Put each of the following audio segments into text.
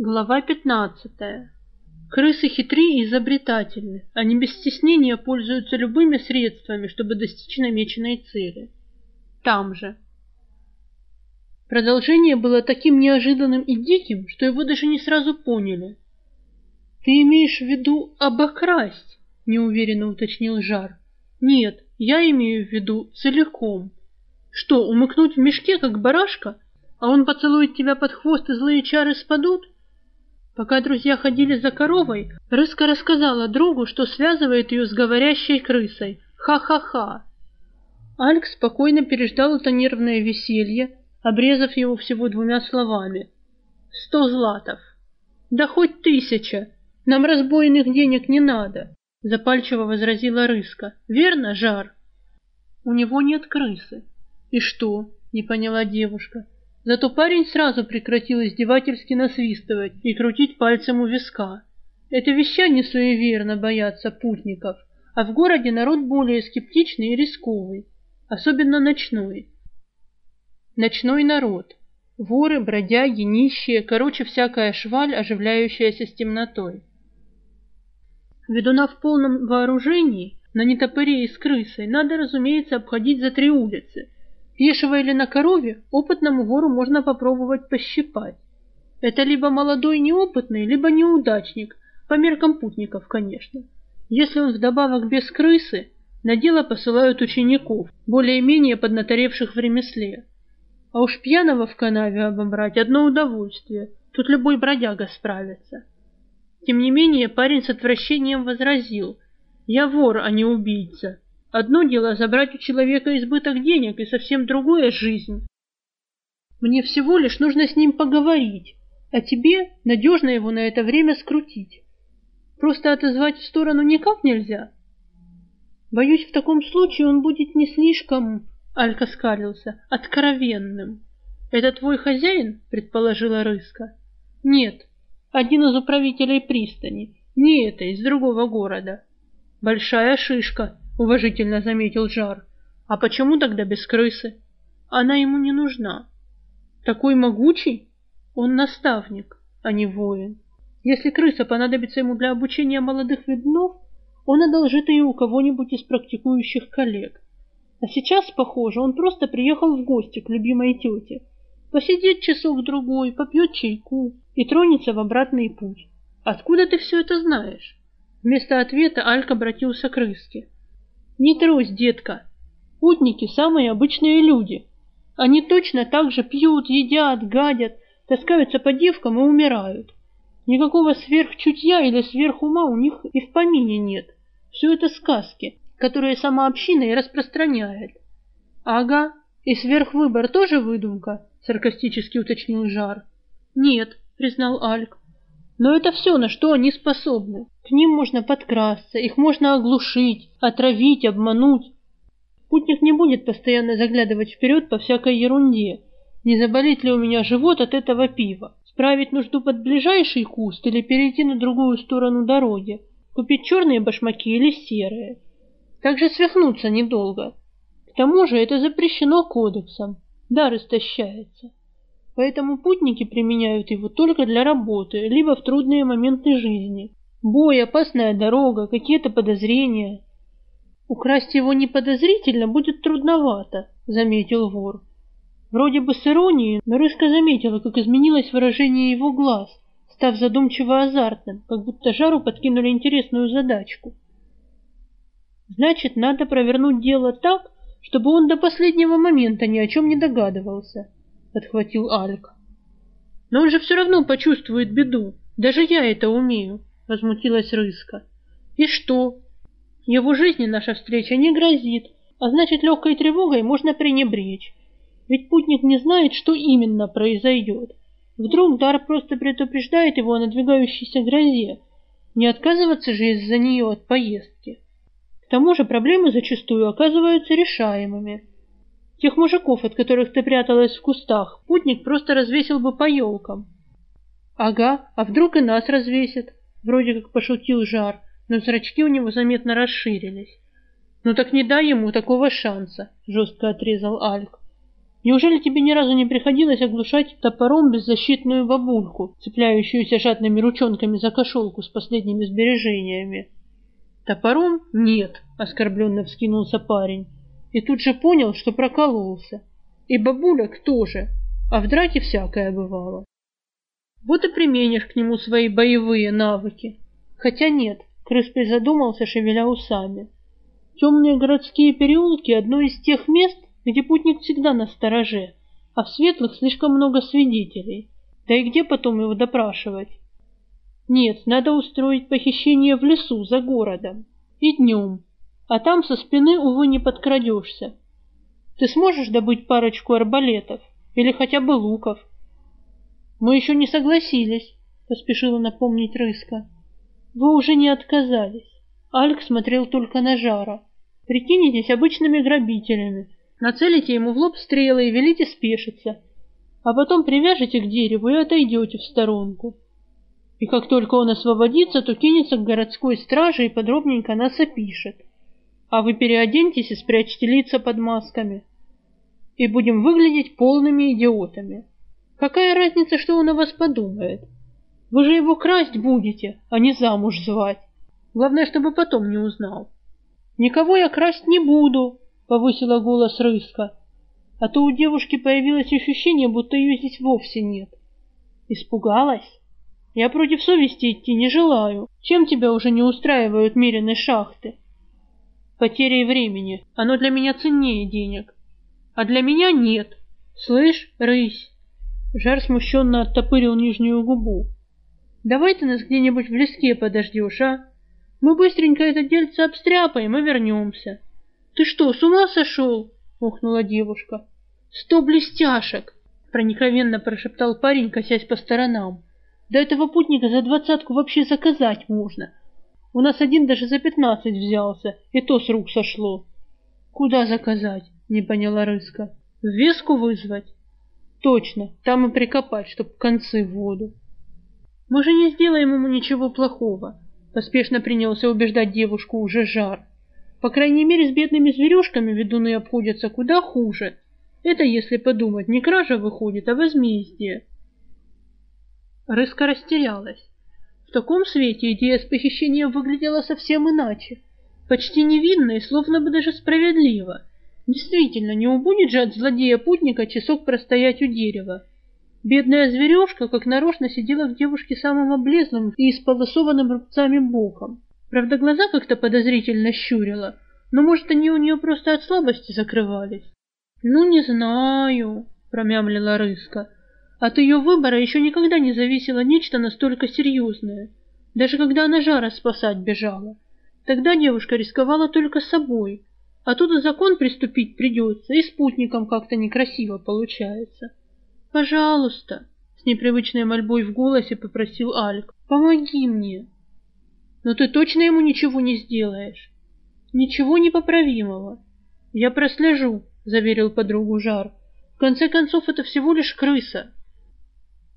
Глава 15. Крысы хитры и изобретательны. Они без стеснения пользуются любыми средствами, чтобы достичь намеченной цели. Там же. Продолжение было таким неожиданным и диким, что его даже не сразу поняли. «Ты имеешь в виду обокрасть?» — неуверенно уточнил Жар. «Нет, я имею в виду целиком. Что, умыкнуть в мешке, как барашка, а он поцелует тебя под хвост и злые чары спадут?» Пока друзья ходили за коровой, Рыска рассказала другу, что связывает ее с говорящей крысой. Ха-ха-ха. Альк спокойно переждал это нервное веселье, обрезав его всего двумя словами. «Сто златов». «Да хоть тысяча. Нам разбойных денег не надо», — запальчиво возразила Рыска. «Верно, Жар?» «У него нет крысы». «И что?» — не поняла девушка. Зато парень сразу прекратил издевательски насвистывать и крутить пальцем у виска. Это вещане суеверно боятся путников, а в городе народ более скептичный и рисковый, особенно ночной. Ночной народ. Воры, бродяги, нищие, короче, всякая шваль, оживляющаяся с темнотой. Ведуна в полном вооружении, на нетопыре и с крысой, надо, разумеется, обходить за три улицы – Пешего или на корове опытному вору можно попробовать пощипать. Это либо молодой неопытный, либо неудачник, по меркам путников, конечно. Если он вдобавок без крысы, на дело посылают учеников, более-менее поднаторевших в ремесле. А уж пьяного в канаве обобрать одно удовольствие, тут любой бродяга справится. Тем не менее парень с отвращением возразил, «Я вор, а не убийца». Одно дело забрать у человека избыток денег, и совсем другое — жизнь. Мне всего лишь нужно с ним поговорить, а тебе надежно его на это время скрутить. Просто отозвать в сторону никак нельзя. Боюсь, в таком случае он будет не слишком, — Алька скалился, — откровенным. Это твой хозяин, — предположила Рыска. Нет, один из управителей пристани, не это, из другого города. Большая шишка, уважительно заметил Жар. А почему тогда без крысы? Она ему не нужна. Такой могучий? Он наставник, а не воин. Если крыса понадобится ему для обучения молодых ведунов, он одолжит ее у кого-нибудь из практикующих коллег. А сейчас, похоже, он просто приехал в гости к любимой тете. Посидит часов-другой, попьет чайку и тронется в обратный путь. Откуда ты все это знаешь? Вместо ответа Алька обратился к рыске. Не трусь, детка. Путники – самые обычные люди. Они точно так же пьют, едят, гадят, таскаются по девкам и умирают. Никакого сверхчутья или сверхума у них и в помине нет. Все это сказки, которые сама община и распространяет. Ага, и сверхвыбор тоже выдумка, саркастически уточнил Жар. Нет, признал Альк. Но это все, на что они способны. К ним можно подкрасться, их можно оглушить, отравить, обмануть. Путник не будет постоянно заглядывать вперед по всякой ерунде. Не заболит ли у меня живот от этого пива? Справить нужду под ближайший куст или перейти на другую сторону дороги? Купить черные башмаки или серые? Также свихнуться недолго. К тому же это запрещено кодексом. Дар истощается. Поэтому путники применяют его только для работы, либо в трудные моменты жизни. Бой, опасная дорога, какие-то подозрения. Украсть его неподозрительно будет трудновато, заметил вор. Вроде бы с иронией, но Рыска заметила, как изменилось выражение его глаз, став задумчиво азартным, как будто жару подкинули интересную задачку. Значит, надо провернуть дело так, чтобы он до последнего момента ни о чем не догадывался. — подхватил Альк. «Но он же все равно почувствует беду. Даже я это умею», — возмутилась Рыска. «И что? Его жизни наша встреча не грозит, а значит, легкой тревогой можно пренебречь. Ведь путник не знает, что именно произойдет. Вдруг дар просто предупреждает его о надвигающейся грозе. Не отказываться же из-за нее от поездки. К тому же проблемы зачастую оказываются решаемыми. Тех мужиков, от которых ты пряталась в кустах, путник просто развесил бы по елкам. Ага, а вдруг и нас развесит? Вроде как пошутил Жар, но зрачки у него заметно расширились. Ну так не дай ему такого шанса, жестко отрезал Альк. Неужели тебе ни разу не приходилось оглушать топором беззащитную бабульку, цепляющуюся жадными ручонками за кошелку с последними сбережениями? Топором? Нет, оскорбленно вскинулся парень. И тут же понял, что прокололся. И бабуля тоже, а в драке всякое бывало. Вот и применишь к нему свои боевые навыки. Хотя нет, крыс призадумался, шевеля усами. Темные городские переулки – одно из тех мест, где путник всегда на стороже, а в светлых слишком много свидетелей. Да и где потом его допрашивать? Нет, надо устроить похищение в лесу за городом. И днем. А там со спины, увы, не подкрадешься. Ты сможешь добыть парочку арбалетов? Или хотя бы луков? Мы еще не согласились, поспешила напомнить Рыска. Вы уже не отказались. Альк смотрел только на Жара. Прикинетесь обычными грабителями, нацелите ему в лоб стрелы и велите спешиться, а потом привяжете к дереву и отойдете в сторонку и как только он освободится, то кинется к городской страже и подробненько нас опишет. А вы переоденьтесь и спрячьте лица под масками. И будем выглядеть полными идиотами. Какая разница, что он о вас подумает? Вы же его красть будете, а не замуж звать. Главное, чтобы потом не узнал. Никого я красть не буду, повысила голос Рыска. А то у девушки появилось ощущение, будто ее здесь вовсе нет. Испугалась? Я против совести идти не желаю. Чем тебя уже не устраивают меренные шахты? Потерей времени. Оно для меня ценнее денег. А для меня нет. Слышь, рысь? Жар смущенно оттопырил нижнюю губу. Давай ты нас где-нибудь в леске подождешь, а? Мы быстренько это дельце обстряпаем и вернемся. Ты что, с ума сошел? Охнула девушка. Сто блестяшек! Проникновенно прошептал парень, косясь по сторонам. Да этого путника за двадцатку вообще заказать можно. У нас один даже за пятнадцать взялся, и то с рук сошло. Куда заказать? Не поняла Рыска. В веску вызвать? Точно, там и прикопать, чтоб концы в воду. Мы же не сделаем ему ничего плохого. Поспешно принялся убеждать девушку уже жар. По крайней мере, с бедными зверюшками ведуны обходятся куда хуже. Это, если подумать, не кража выходит, а возмездие. Рыска растерялась. В таком свете идея с похищением выглядела совсем иначе. Почти невинно и словно бы даже справедливо. Действительно, не убудет же от злодея-путника часок простоять у дерева. Бедная зверевка, как нарочно, сидела к девушке самым облезлым и исполосованным рубцами боком. Правда, глаза как-то подозрительно щурила, но, может, они у нее просто от слабости закрывались. «Ну, не знаю», — промямлила Рыска. От ее выбора еще никогда не зависело нечто настолько серьезное. Даже когда она жара спасать бежала. Тогда девушка рисковала только собой. А тут и закон приступить придется, и спутником как-то некрасиво получается. «Пожалуйста», — с непривычной мольбой в голосе попросил Альк, — «помоги мне». «Но ты точно ему ничего не сделаешь?» «Ничего непоправимого». «Я прослежу», — заверил подругу Жар. «В конце концов, это всего лишь крыса,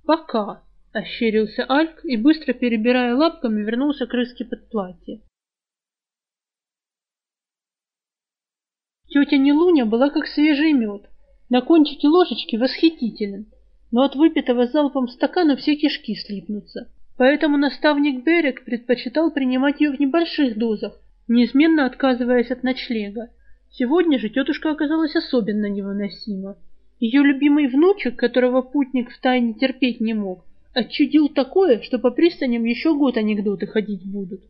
«Пока», — ощерился Альк и, быстро перебирая лапками, вернулся к рыске под платье. Тетя Нелуня была как свежий мед, на кончике ложечки восхитителен, но от выпитого залпом стакана все кишки слипнутся. Поэтому наставник Берег предпочитал принимать ее в небольших дозах, неизменно отказываясь от ночлега. Сегодня же тетушка оказалась особенно невыносима. Ее любимый внучек, которого путник втайне терпеть не мог, отчудил такое, что по пристаням еще год анекдоты ходить будут.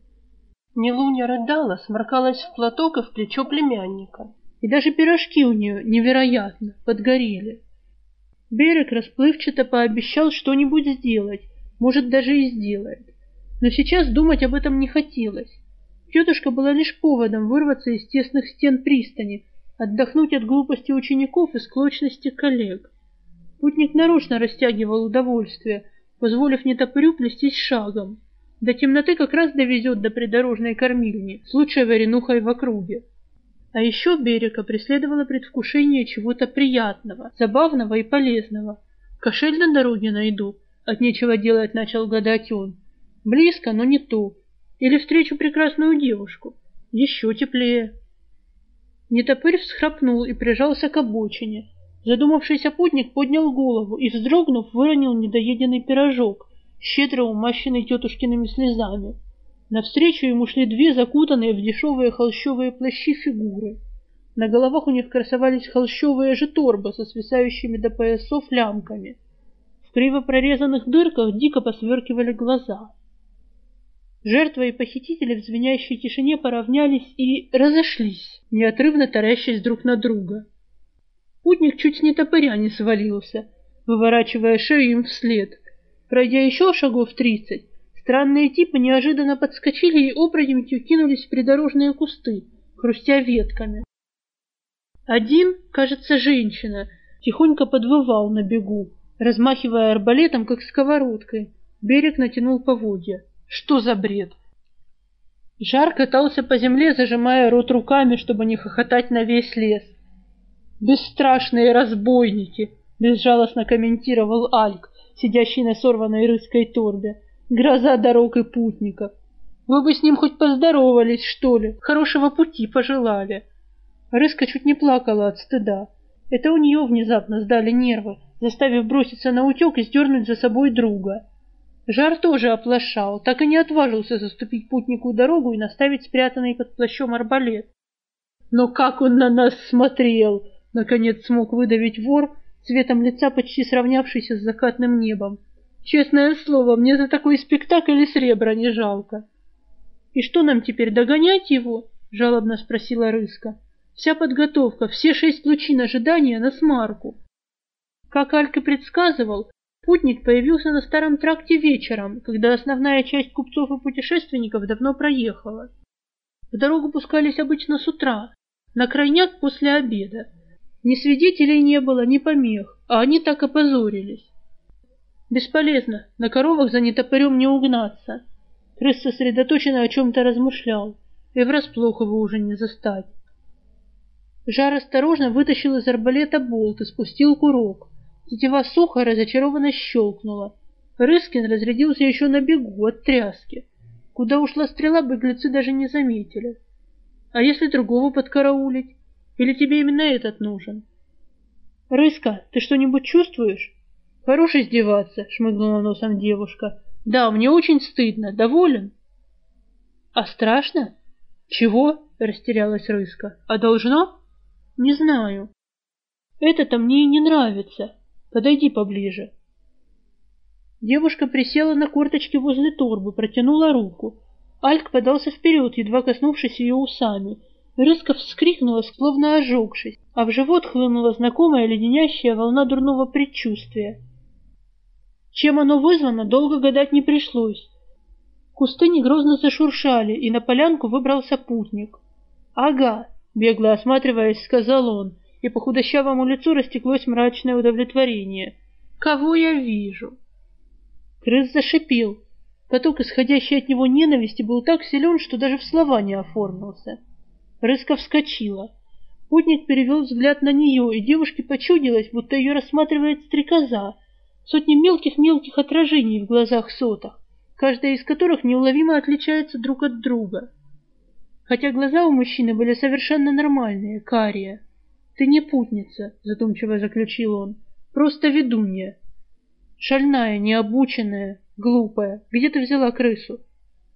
Нелуня рыдала, сморкалась в платок и в плечо племянника. И даже пирожки у нее невероятно подгорели. Берег расплывчато пообещал что-нибудь сделать, может, даже и сделает. Но сейчас думать об этом не хотелось. Тетушка была лишь поводом вырваться из тесных стен пристани, отдохнуть от глупости учеников и склочности коллег. Путник нарочно растягивал удовольствие, позволив нетопырю плестись шагом. До темноты как раз довезет до придорожной кормильни с лучшей варенухой в округе. А еще берега преследовало предвкушение чего-то приятного, забавного и полезного. Кошель на дороге найду, от нечего делать начал гадать он. Близко, но не то. Или встречу прекрасную девушку. Еще теплее. Нетопырь всхрапнул и прижался к обочине. Задумавшийся путник поднял голову и, вздрогнув, выронил недоеденный пирожок, щедро умащенный тетушкиными слезами. Навстречу ему шли две закутанные в дешевые холщовые плащи фигуры. На головах у них красовались холщовые же торбы со свисающими до поясов лямками. В криво прорезанных дырках дико посверкивали глаза. Жертва и похитители в звенящей тишине поравнялись и разошлись, неотрывно тарящись друг на друга. Путник чуть с нетопыря не свалился, выворачивая шею им вслед. Пройдя еще шагов тридцать, странные типы неожиданно подскочили и опрометью кинулись в придорожные кусты, хрустя ветками. Один, кажется, женщина, тихонько подвывал на бегу, размахивая арбалетом, как сковородкой. Берег натянул поводья. Что за бред? Жар катался по земле, зажимая рот руками, чтобы не хохотать на весь лес. «Бесстрашные разбойники!» — безжалостно комментировал Альк, сидящий на сорванной рыской торбе. «Гроза дорог и путников! Вы бы с ним хоть поздоровались, что ли, хорошего пути пожелали!» Рыска чуть не плакала от стыда. Это у нее внезапно сдали нервы, заставив броситься на утек и сдернуть за собой друга. Жар тоже оплошал, так и не отважился заступить путнику дорогу и наставить спрятанный под плащом арбалет. Но как он на нас смотрел! Наконец смог выдавить вор, цветом лица почти сравнявшийся с закатным небом. Честное слово, мне за такой спектакль и сребра не жалко. «И что нам теперь, догонять его?» — жалобно спросила Рыска. «Вся подготовка, все шесть лучин ожидания на смарку». Как Алька предсказывал, путник появился на старом тракте вечером, когда основная часть купцов и путешественников давно проехала. В дорогу пускались обычно с утра, на крайняк после обеда, ни свидетелей не было, ни помех, а они так опозорились. Бесполезно, на коровах за нетопырем не угнаться. Крыс сосредоточенно о чем-то размышлял, и врасплох его уже не застать. Жар осторожно вытащил из арбалета болт и спустил курок. Тетива сухо разочарованно щелкнула. Рыскин разрядился еще на бегу от тряски. Куда ушла стрела, беглецы даже не заметили. А если другого подкараулить? Или тебе именно этот нужен? Рыска, ты что-нибудь чувствуешь? Хорош издеваться, шмыгнула носом девушка. Да, мне очень стыдно. Доволен? А страшно? Чего? Растерялась Рыска. А должно? Не знаю. Это-то мне и не нравится. Подойди поближе. Девушка присела на корточки возле торбы, протянула руку. Альк подался вперед, едва коснувшись ее усами, Рыска вскрикнула, словно ожегшись, а в живот хлынула знакомая леденящая волна дурного предчувствия. Чем оно вызвано, долго гадать не пришлось. Кусты негрозно зашуршали, и на полянку выбрался путник. «Ага», — бегло осматриваясь, сказал он, и по худощавому лицу растеклось мрачное удовлетворение. «Кого я вижу?» Крыс зашипел. Поток, исходящий от него ненависти, был так силен, что даже в слова не оформился. Рыска вскочила. Путник перевел взгляд на нее, и девушке почудилось, будто ее рассматривает стрекоза. Сотни мелких-мелких отражений в глазах сотах, каждая из которых неуловимо отличается друг от друга. Хотя глаза у мужчины были совершенно нормальные, карие. «Ты не путница», — задумчиво заключил он, — «просто ведунья. Шальная, необученная, глупая. Где ты взяла крысу?»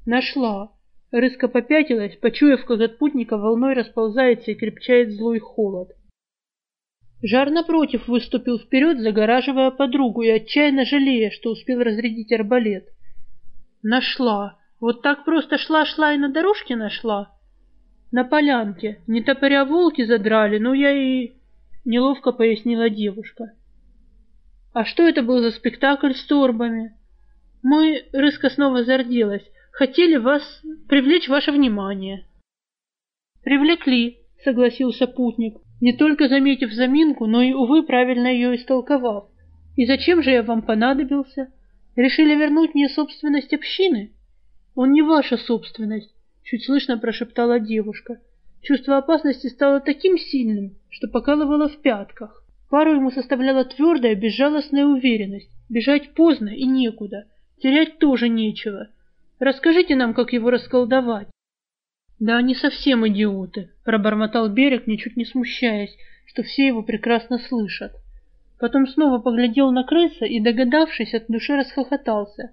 «Нашла. Рыска попятилась, почуяв, как от путника волной расползается и крепчает злой холод. Жар, напротив, выступил вперед, загораживая подругу и отчаянно жалея, что успел разрядить арбалет. Нашла. Вот так просто шла-шла и на дорожке нашла. На полянке. Не топоря волки задрали, но я и... Неловко пояснила девушка. А что это был за спектакль с торбами? Мы... Рыска снова зарделась хотели вас привлечь ваше внимание. Привлекли, согласился путник, не только заметив заминку, но и, увы, правильно ее истолковав. И зачем же я вам понадобился? Решили вернуть мне собственность общины? Он не ваша собственность, чуть слышно прошептала девушка. Чувство опасности стало таким сильным, что покалывало в пятках. Пару ему составляла твердая, безжалостная уверенность. Бежать поздно и некуда. Терять тоже нечего. Расскажите нам, как его расколдовать. Да они совсем идиоты, пробормотал берег, ничуть не смущаясь. что все его прекрасно слышат. Потом снова поглядел на крыса и, догадавшись, от души расхохотался.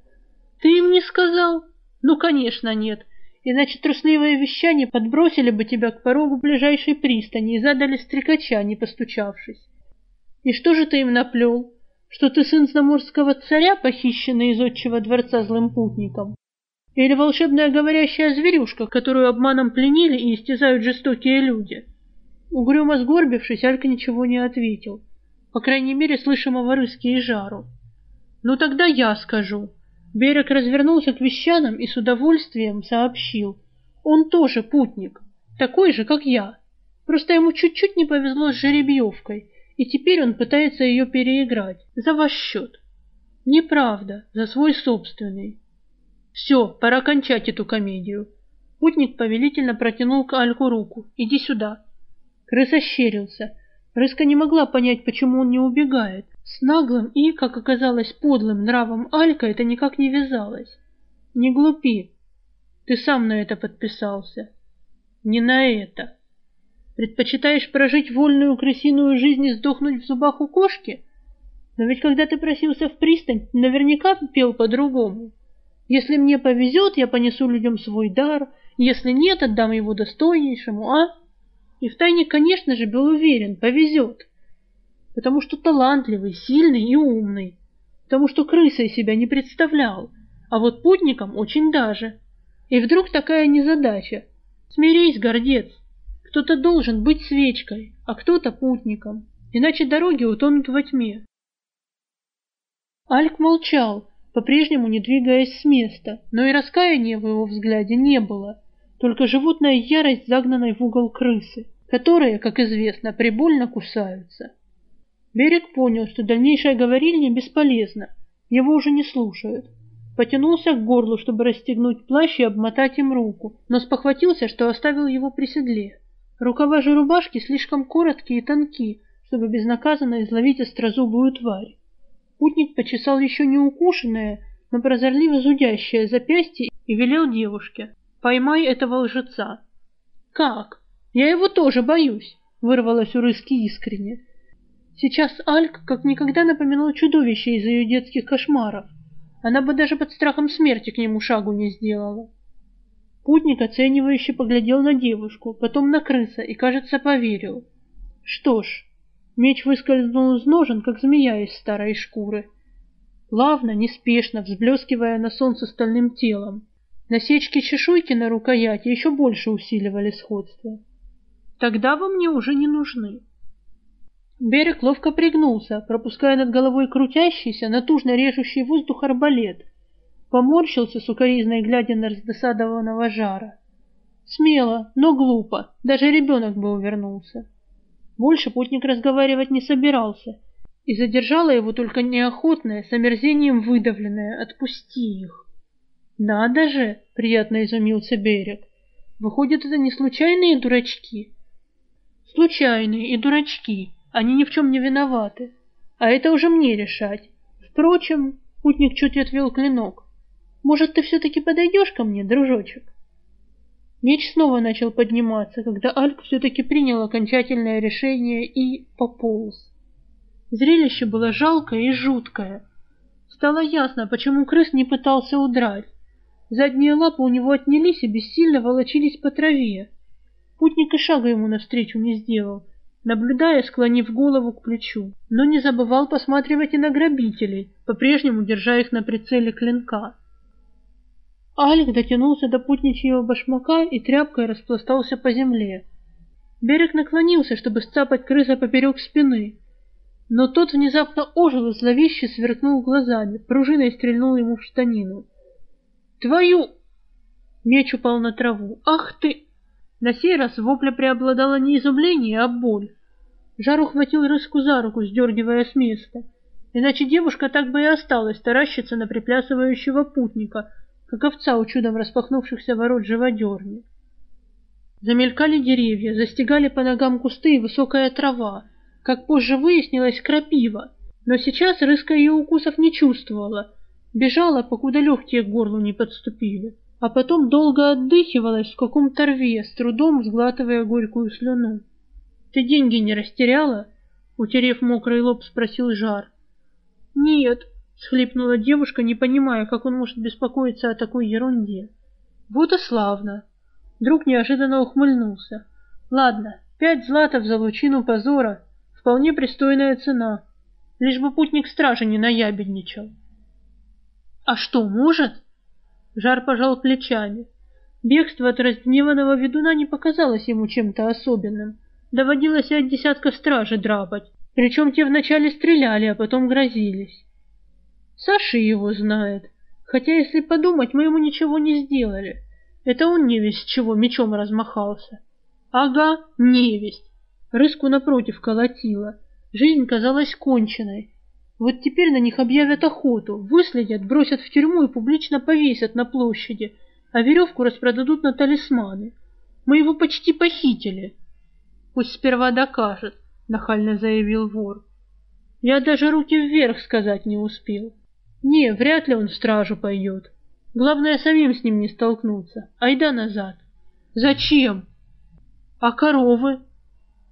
«Ты им не сказал?» «Ну, конечно, нет. Иначе трусливые вещане подбросили бы тебя к порогу ближайшей пристани и задали стрекача, не постучавшись. И что же ты им наплел? Что ты сын заморского царя, похищенный из отчего дворца злым путником? Или волшебная говорящая зверюшка, которую обманом пленили и истязают жестокие люди?» Угрюмо сгорбившись, Алька ничего не ответил. По крайней мере, слышимого рыски и жару. «Ну тогда я скажу». Берег развернулся к вещанам и с удовольствием сообщил. Он тоже путник, такой же, как я. Просто ему чуть-чуть не повезло с жеребьевкой, и теперь он пытается ее переиграть. За ваш счет. Неправда, за свой собственный. Все, пора кончать эту комедию. Путник повелительно протянул к Альку руку. Иди сюда. Крыс ощерился. Рыска не могла понять, почему он не убегает. С наглым и, как оказалось, подлым нравом Алька это никак не вязалось. Не глупи. Ты сам на это подписался. Не на это. Предпочитаешь прожить вольную крысиную жизнь и сдохнуть в зубах у кошки? Но ведь когда ты просился в пристань, наверняка пел по-другому. Если мне повезет, я понесу людям свой дар, если нет, отдам его достойнейшему, а? И втайне, конечно же, был уверен, повезет. Потому что талантливый, сильный и умный. Потому что крысой себя не представлял. А вот путником очень даже. И вдруг такая незадача. Смирись, гордец. Кто-то должен быть свечкой, а кто-то путником. Иначе дороги утонут во тьме. Альк молчал, по-прежнему не двигаясь с места, но и раскаяния в его взгляде не было, только животная ярость загнанной в угол крысы которые, как известно, прибольно кусаются. Берег понял, что дальнейшее говорильня бесполезно, его уже не слушают. Потянулся к горлу, чтобы расстегнуть плащ и обмотать им руку, но спохватился, что оставил его при седле. Рукава же рубашки слишком короткие и тонкие, чтобы безнаказанно изловить острозубую тварь. Путник почесал еще не укушенное, но прозорливо зудящее запястье и велел девушке «Поймай этого лжеца». «Как?» Я его тоже боюсь, вырвалось у Рыски искренне. Сейчас Альк как никогда напоминал чудовище из ее детских кошмаров. Она бы даже под страхом смерти к нему шагу не сделала. Путник оценивающе поглядел на девушку, потом на крыса и, кажется, поверил. Что ж, меч выскользнул из ножен, как змея из старой шкуры. Плавно, неспешно, взблескивая на солнце стальным телом. Насечки чешуйки на рукояти еще больше усиливали сходство. Тогда вы мне уже не нужны. Берег ловко пригнулся, пропуская над головой крутящийся, натужно режущий воздух арбалет. Поморщился сукоризной, глядя на раздосадованного жара. Смело, но глупо, даже ребенок бы увернулся. Больше путник разговаривать не собирался, и задержала его только неохотное, с омерзением выдавленное «отпусти их». «Надо же!» — приятно изумился берег. «Выходит, это не случайные дурачки?» Случайные и дурачки, они ни в чем не виноваты. А это уже мне решать. Впрочем, путник чуть отвел клинок. Может, ты все-таки подойдешь ко мне, дружочек? Меч снова начал подниматься, когда Альк все-таки принял окончательное решение и пополз. Зрелище было жалкое и жуткое. Стало ясно, почему крыс не пытался удрать. Задние лапы у него отнялись и бессильно волочились по траве. Путник и шага ему навстречу не сделал, наблюдая, склонив голову к плечу, но не забывал посматривать и на грабителей, по-прежнему держа их на прицеле клинка. Алик дотянулся до путничьего башмака и тряпкой распластался по земле. Берег наклонился, чтобы сцапать крыса поперек спины, но тот внезапно ожил и зловеще сверкнул глазами, пружиной стрельнул ему в штанину. «Твою!» Меч упал на траву. «Ах ты!» На сей раз вопля преобладало не изумление, а боль. Жар ухватил Рыску за руку, сдергивая с места. Иначе девушка так бы и осталась таращиться на приплясывающего путника, как овца у чудом распахнувшихся ворот живодерни. Замелькали деревья, застигали по ногам кусты и высокая трава, как позже выяснилось, крапива. Но сейчас Рыска ее укусов не чувствовала, бежала, покуда легкие к горлу не подступили а потом долго отдыхивалась в каком-то рве, с трудом сглатывая горькую слюну. Ты деньги не растеряла? Утерев мокрый лоб, спросил Жар. Нет, схлипнула девушка, не понимая, как он может беспокоиться о такой ерунде. Вот и славно. Друг неожиданно ухмыльнулся. Ладно, пять златов за лучину позора — вполне пристойная цена. Лишь бы путник стражи не наябедничал. А что, может? Жар пожал плечами. Бегство от разгневанного ведуна не показалось ему чем-то особенным. Доводилось от десятка стражи драпать, причем те вначале стреляли, а потом грозились. Саша его знает, хотя, если подумать, мы ему ничего не сделали. Это он невесть чего мечом размахался. Ага, невесть. Рыску напротив колотила. Жизнь казалась конченной. Вот теперь на них объявят охоту, выследят, бросят в тюрьму и публично повесят на площади, а веревку распродадут на талисманы. Мы его почти похитили. Пусть сперва докажет, нахально заявил вор. Я даже руки вверх сказать не успел. Не, вряд ли он в стражу пойдет. Главное, самим с ним не столкнуться. Айда назад. Зачем? А коровы?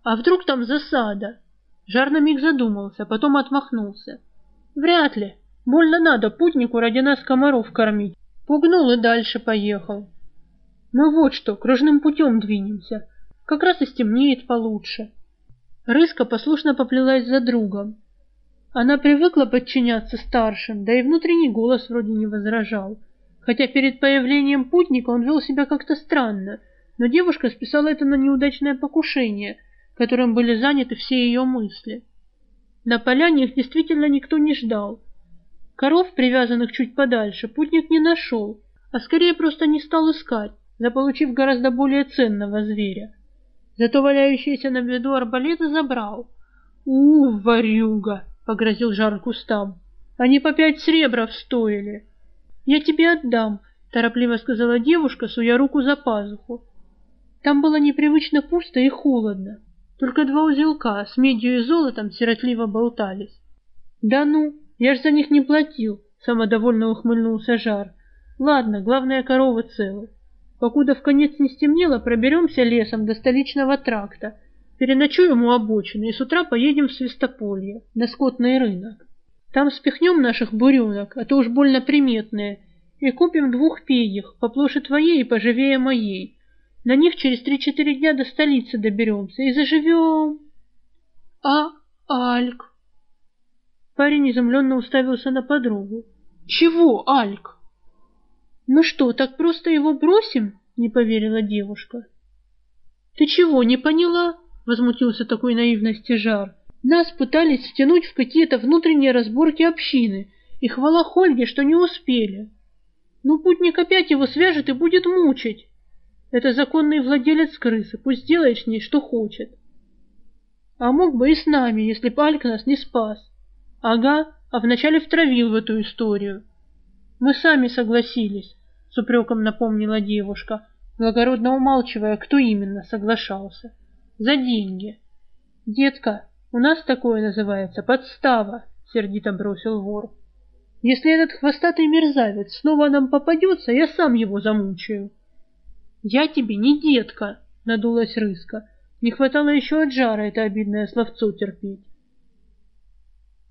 А вдруг там засада? Жар на миг задумался, потом отмахнулся. Вряд ли. Больно надо путнику ради нас комаров кормить. Пугнул и дальше поехал. Мы вот что, кружным путем двинемся. Как раз и стемнеет получше. Рыска послушно поплелась за другом. Она привыкла подчиняться старшим, да и внутренний голос вроде не возражал. Хотя перед появлением путника он вел себя как-то странно, но девушка списала это на неудачное покушение, которым были заняты все ее мысли. На поляне их действительно никто не ждал. Коров, привязанных чуть подальше, путник не нашел, а скорее просто не стал искать, заполучив гораздо более ценного зверя. Зато валяющийся на виду арбалеты забрал. «У, варюга!» — погрозил жар кустам. «Они по пять сребров стоили!» «Я тебе отдам», — торопливо сказала девушка, суя руку за пазуху. Там было непривычно пусто и холодно. Только два узелка с медью и золотом сиротливо болтались. «Да ну, я ж за них не платил», — самодовольно ухмыльнулся Жар. «Ладно, главное, корова цела. Покуда в конец не стемнело, проберемся лесом до столичного тракта, переночуем у обочины и с утра поедем в Свистополье, на скотный рынок. Там спихнем наших буренок, а то уж больно приметные, и купим двух пегих, поплоше твоей и поживее моей. На них через три-четыре дня до столицы доберемся и заживем. А Альк? Парень изумленно уставился на подругу. Чего, Альк? Мы что, так просто его бросим? Не поверила девушка. Ты чего, не поняла? Возмутился такой наивности Жар. Нас пытались втянуть в какие-то внутренние разборки общины, и хвала Хольге, что не успели. Ну, путник опять его свяжет и будет мучить. Это законный владелец крысы, пусть делает с ней, что хочет. А мог бы и с нами, если б Альк нас не спас. Ага, а вначале втравил в эту историю. Мы сами согласились, с упреком напомнила девушка, благородно умалчивая, кто именно соглашался. За деньги. Детка, у нас такое называется подстава, сердито бросил вор. Если этот хвостатый мерзавец снова нам попадется, я сам его замучаю. Я тебе не детка, надулась рыска. Не хватало еще от жара это обидное словцо терпеть.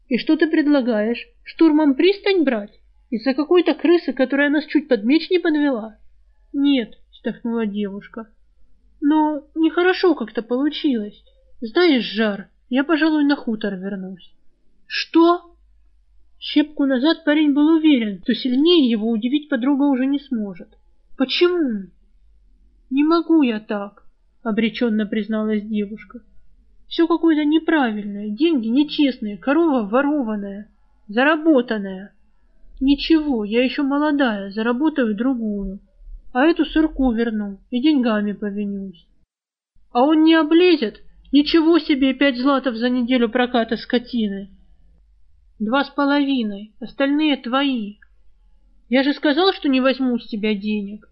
И что ты предлагаешь? Штурмом пристань брать? Из-за какой-то крысы, которая нас чуть под меч не подвела? Нет, вздохнула девушка. Но нехорошо как-то получилось. Знаешь, Жар, я, пожалуй, на хутор вернусь. Что? Щепку назад парень был уверен, что сильнее его удивить подруга уже не сможет. Почему? Не могу я так, обреченно призналась девушка. Все какое-то неправильное, деньги нечестные, корова ворованная, заработанная. Ничего, я еще молодая, заработаю другую. А эту сырку верну и деньгами повинюсь. А он не облезет, Ничего себе, пять златов за неделю проката скотины. Два с половиной, остальные твои. Я же сказал, что не возьму с тебя денег.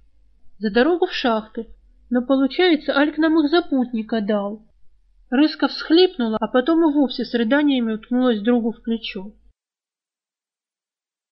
За дорогу в шахты. Но получается, Альк нам их за путника дал. Рыска всхлипнула, а потом и вовсе с рыданиями уткнулась другу в плечо.